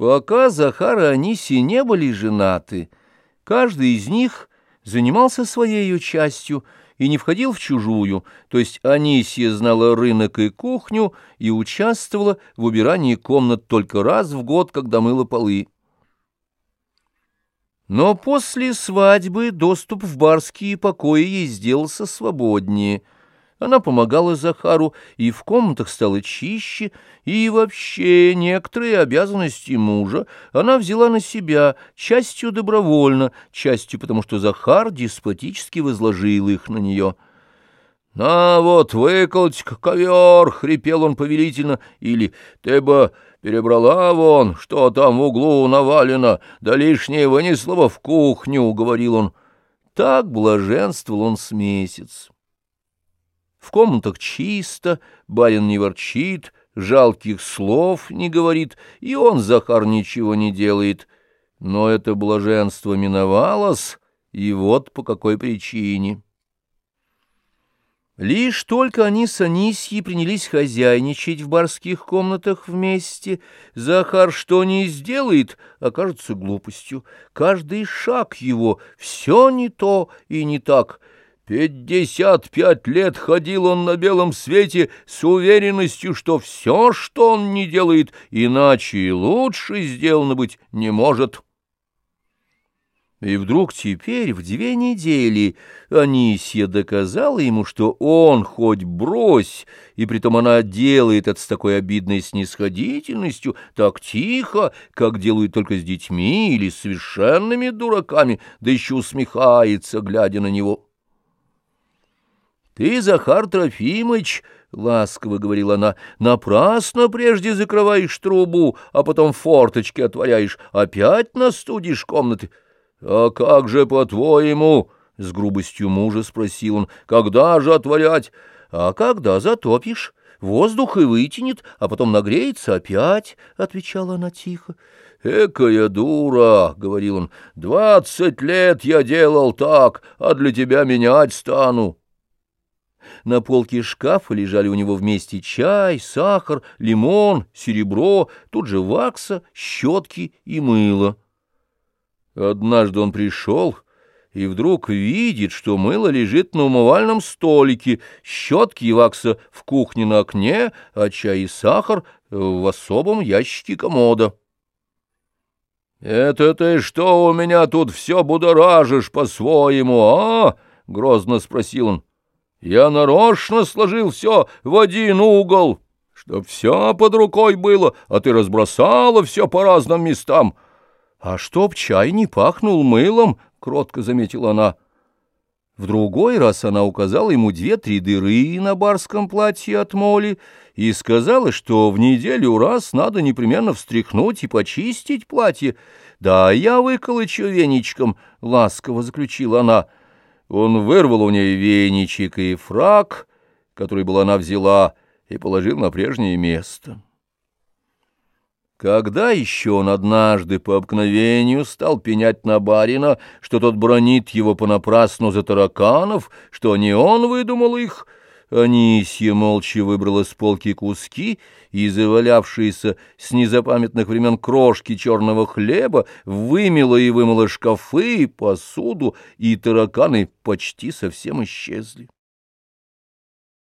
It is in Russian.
Пока Захар и Анисия не были женаты, каждый из них занимался своей частью и не входил в чужую, то есть Анисия знала рынок и кухню и участвовала в убирании комнат только раз в год, когда мыла полы. Но после свадьбы доступ в барские покои ей сделался свободнее — она помогала Захару, и в комнатах стало чище, и вообще некоторые обязанности мужа она взяла на себя, частью добровольно, частью потому, что Захар деспотически возложил их на нее. «На вот, выколоть ковер!» — хрипел он повелительно, или «Ты бы перебрала вон, что там в углу навалено, да лишнее вынесла в кухню», — говорил он. Так блаженствовал он с месяц. В комнатах чисто, барин не ворчит, жалких слов не говорит, и он, Захар, ничего не делает. Но это блаженство миновалось, и вот по какой причине. Лишь только они с Анисьей принялись хозяйничать в барских комнатах вместе, Захар что ни сделает, окажется глупостью. Каждый шаг его — все не то и не так — Пятьдесят пять лет ходил он на белом свете с уверенностью, что все, что он не делает, иначе и лучше сделано быть не может. И вдруг теперь, в две недели, Анисья доказала ему, что он хоть брось, и притом она делает это с такой обидной снисходительностью, так тихо, как делают только с детьми или совершенными дураками, да еще усмехается, глядя на него. «Ты, Захар Трофимыч, — ласково говорила она, — напрасно прежде закрываешь трубу, а потом форточки отворяешь, опять настудишь комнаты. А как же, по-твоему, — с грубостью мужа спросил он, — когда же отворять? А когда затопишь? Воздух и вытянет, а потом нагреется опять, — отвечала она тихо. «Экая дура!» — говорил он. «Двадцать лет я делал так, а для тебя менять стану». На полке шкафа лежали у него вместе чай, сахар, лимон, серебро, тут же вакса, щетки и мыло. Однажды он пришел и вдруг видит, что мыло лежит на умывальном столике, щетки и вакса в кухне на окне, а чай и сахар в особом ящике комода. «Это ты что у меня тут все будоражишь по-своему, а?» — грозно спросил он. Я нарочно сложил все в один угол, чтоб все под рукой было, а ты разбросала все по разным местам. А чтоб чай не пахнул мылом, — кротко заметила она. В другой раз она указала ему две-три дыры на барском платье от моли и сказала, что в неделю раз надо непременно встряхнуть и почистить платье. «Да, я выколочу веничком», — ласково заключила она, — он вырвал у ней веничек и фраг, который была она взяла, и положил на прежнее место. Когда еще он однажды по обыкновению стал пенять на барина, что тот бронит его понапрасну за тараканов, что не он выдумал их — Анисья молча выбрала с полки куски и, завалявшиеся с незапамятных времен крошки черного хлеба, вымела и вымыла шкафы, посуду, и тараканы почти совсем исчезли.